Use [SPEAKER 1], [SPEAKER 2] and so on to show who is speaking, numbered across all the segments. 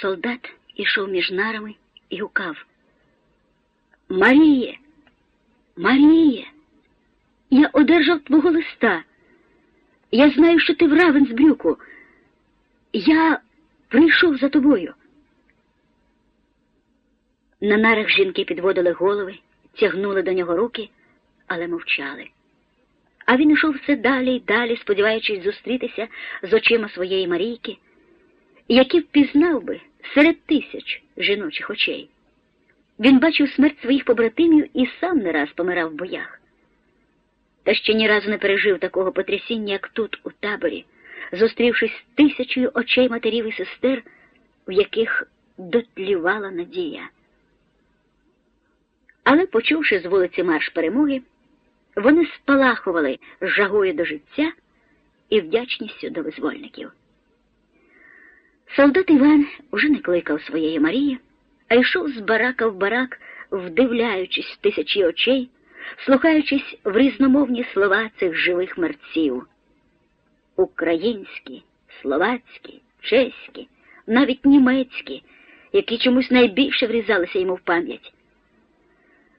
[SPEAKER 1] Солдат ішов між нарами і гукав. Маріє, Маріє, я одержав твого листа. Я знаю, що ти в Равенсбрюку. Я прийшов за тобою. На нарах жінки підводили голови, тягнули до нього руки, але мовчали. А він йшов все далі й далі, сподіваючись зустрітися з очима своєї Марійки, які впізнав би серед тисяч жіночих очей. Він бачив смерть своїх побратимів і сам не раз помирав в боях. Та ще ні разу не пережив такого потрясіння, як тут, у таборі, зустрівшись з тисячою очей матерів і сестер, в яких дотлівала надія. Але, почувши з вулиці марш перемоги, вони спалахували жагою до життя і вдячністю до визвольників. Солдат Іван уже не кликав своєї Марії, а йшов з барака в барак, вдивляючись тисячі очей, слухаючись в різномовні слова цих живих мерців. Українські, словацькі, чеські, навіть німецькі, які чомусь найбільше врізалися йому в пам'ять.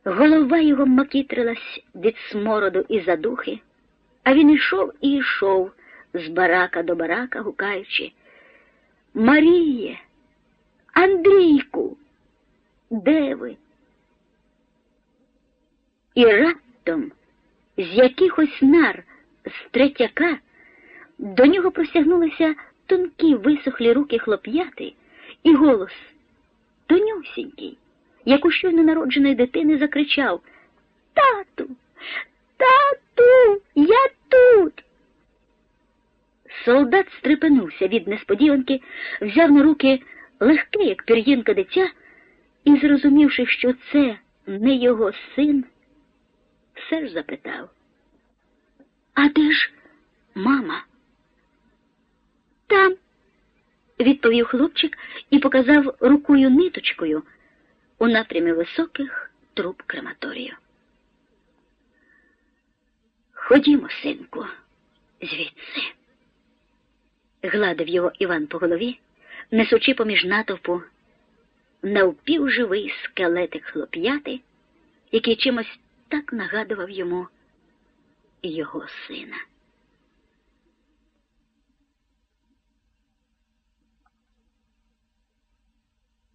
[SPEAKER 1] Голова його макітрилась від смороду і задухи, а він ішов і йшов з барака до барака, гукаючи Маріє, Андрійку, де ви? І раптом з якихось нар з третяка до нього простягнулися тонкі висохлі руки хлоп'яти і голос тонюсінький як у щойно народженої дитини закричав тату, я тут. Солдат стрепенувся від несподіванки, взяв на руки легке, як пір'їнка дитя, і, зрозумівши, що це не його син, все ж запитав. А де ж мама? Там, відповів хлопчик і показав рукою ниточкою у напрямі високих труб крематорію. Ходімо, синку, звідси. Гладив його Іван по голові, несучи поміж натовпу навпівживий скелетик хлоп'яти, який чимось так нагадував йому його сина.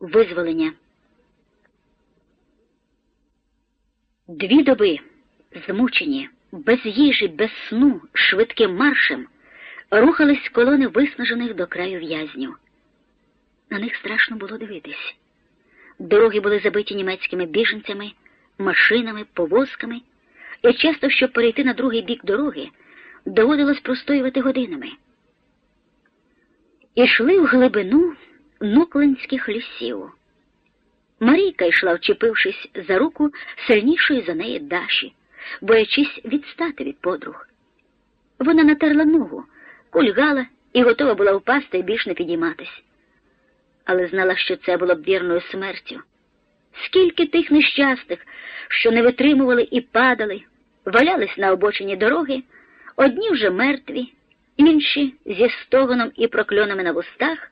[SPEAKER 1] Визволення Дві доби, змучені, без їжі, без сну, швидким маршем, рухались колони виснажених до краю в'язнів. На них страшно було дивитись. Дороги були забиті німецькими біженцями, машинами, повозками, і часто, щоб перейти на другий бік дороги, доводилось простоювати годинами. Ішли в глибину нуклинських лісів. Марійка йшла, вчепившись за руку сильнішої за неї Даші, боячись відстати від подруг. Вона натерла ногу, кульгала і готова була впасти і більш не підійматись. Але знала, що це було б вірною смертю. Скільки тих нещастих, що не витримували і падали, валялись на обочині дороги, одні вже мертві, інші зі стогоном і прокльонами на вустах,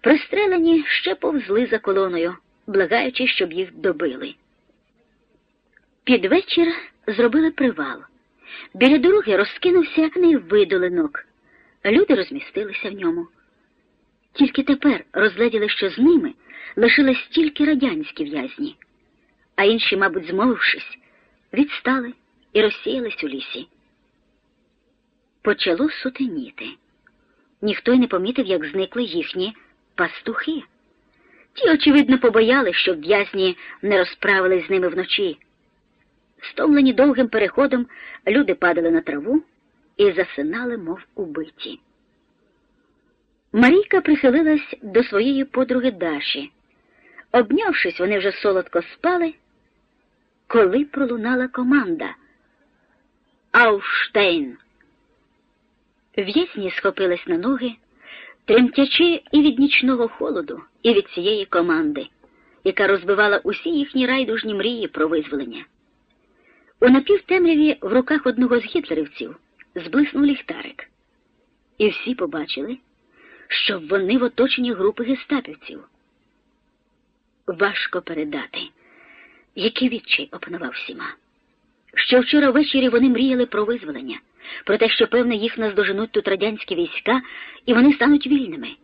[SPEAKER 1] пристрелені ще повзли за колоною благаючи, щоб їх добили. Під вечір зробили привал. Біля дороги розкинувся видолинок. Люди розмістилися в ньому. Тільки тепер розгляділи, що з ними лишились тільки радянські в'язні, а інші, мабуть, змовившись, відстали і розсіялись у лісі. Почало сутеніти. Ніхто й не помітив, як зникли їхні пастухи. Ті, очевидно, побояли, щоб в'язні не розправились з ними вночі. Стомлені довгим переходом, люди падали на траву і засинали, мов убиті. Марійка прихилилась до своєї подруги Даші. Обнявшись, вони вже солодко спали, коли пролунала команда. Ауштейн. В'язні схопились на ноги тремтячи і від нічного холоду, і від цієї команди, яка розбивала усі їхні райдужні мрії про визволення. У напівтемряві в руках одного з гітлерівців зблиснув ліхтарик, і всі побачили, що вони в оточенні групи гестапівців. Важко передати, який відчай опанував всіма. Ще вчора ввечері вони мріяли про визволення, про те, що, певне, їх наздоженуть тут радянські війська, і вони стануть вільними.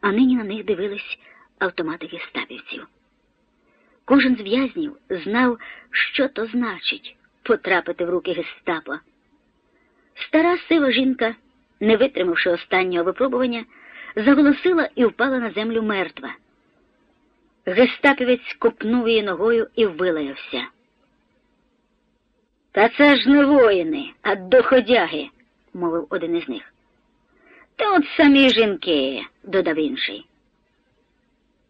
[SPEAKER 1] А нині на них дивились автомати гестапівців. Кожен з в'язнів знав, що то значить потрапити в руки гестапо. Стара сива жінка, не витримавши останнього випробування, заголосила і впала на землю мертва. Гестапівець копнув її ногою і вилаявся. Та це ж не воїни, а доходяги, мовив один із них. Та от самі жінки, додав інший.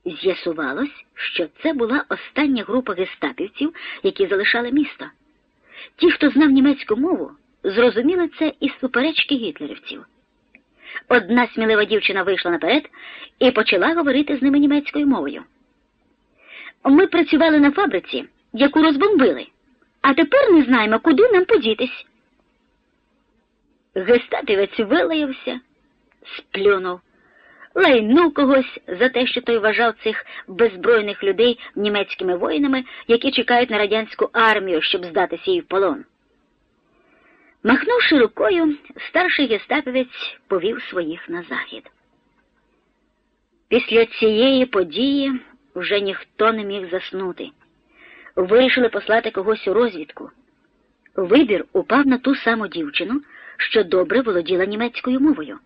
[SPEAKER 1] З'ясувалось, що це була остання група гестапівців, які залишали місто. Ті, хто знав німецьку мову, зрозуміли це із суперечки гітлерівців. Одна смілива дівчина вийшла наперед і почала говорити з ними німецькою мовою. Ми працювали на фабриці, яку розбомбили, а тепер не знаємо, куди нам подітись. Гестапівець вилаявся, сплюнув, лайнув когось за те, що той вважав цих беззбройних людей німецькими воїнами, які чекають на радянську армію, щоб здатися їй в полон. Махнувши рукою, старший гестапівець повів своїх на захід. Після цієї події вже ніхто не міг заснути. Вирішили послати когось у розвідку. Вибір упав на ту саму дівчину, що добре володіла німецькою мовою.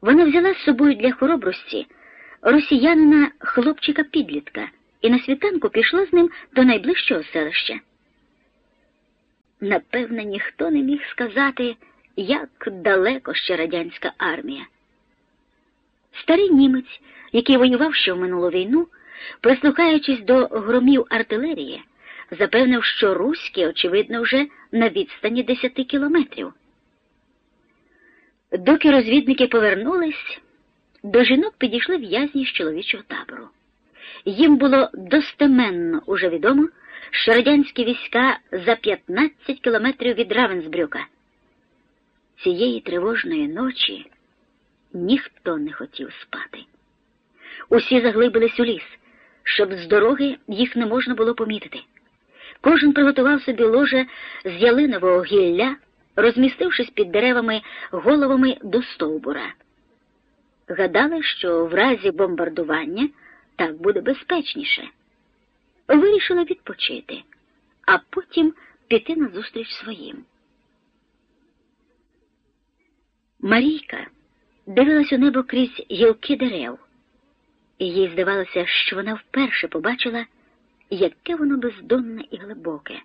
[SPEAKER 1] Вона взяла з собою для хоробрості росіянина хлопчика підлітка і на світанку пішла з ним до найближчого селища. Напевне, ніхто не міг сказати, як далеко ще радянська армія. Старий німець, який воював ще в минулу війну, прислухаючись до громів артилерії, запевнив, що руські, очевидно, вже на відстані десяти кілометрів. Доки розвідники повернулись, до жінок підійшли в'язні з чоловічого табору. Їм було достеменно уже відомо, що радянські війська за 15 кілометрів від Равенсбрюка. Цієї тривожної ночі ніхто не хотів спати. Усі заглибились у ліс, щоб з дороги їх не можна було помітити. Кожен приготував собі ложе з ялинового гілля, розмістившись під деревами головами до стовбура. Гадали, що в разі бомбардування так буде безпечніше. Вирішили відпочити, а потім піти назустріч своїм. Марійка дивилась у небо крізь гілки дерев, і їй здавалося, що вона вперше побачила, яке воно бездонне і глибоке.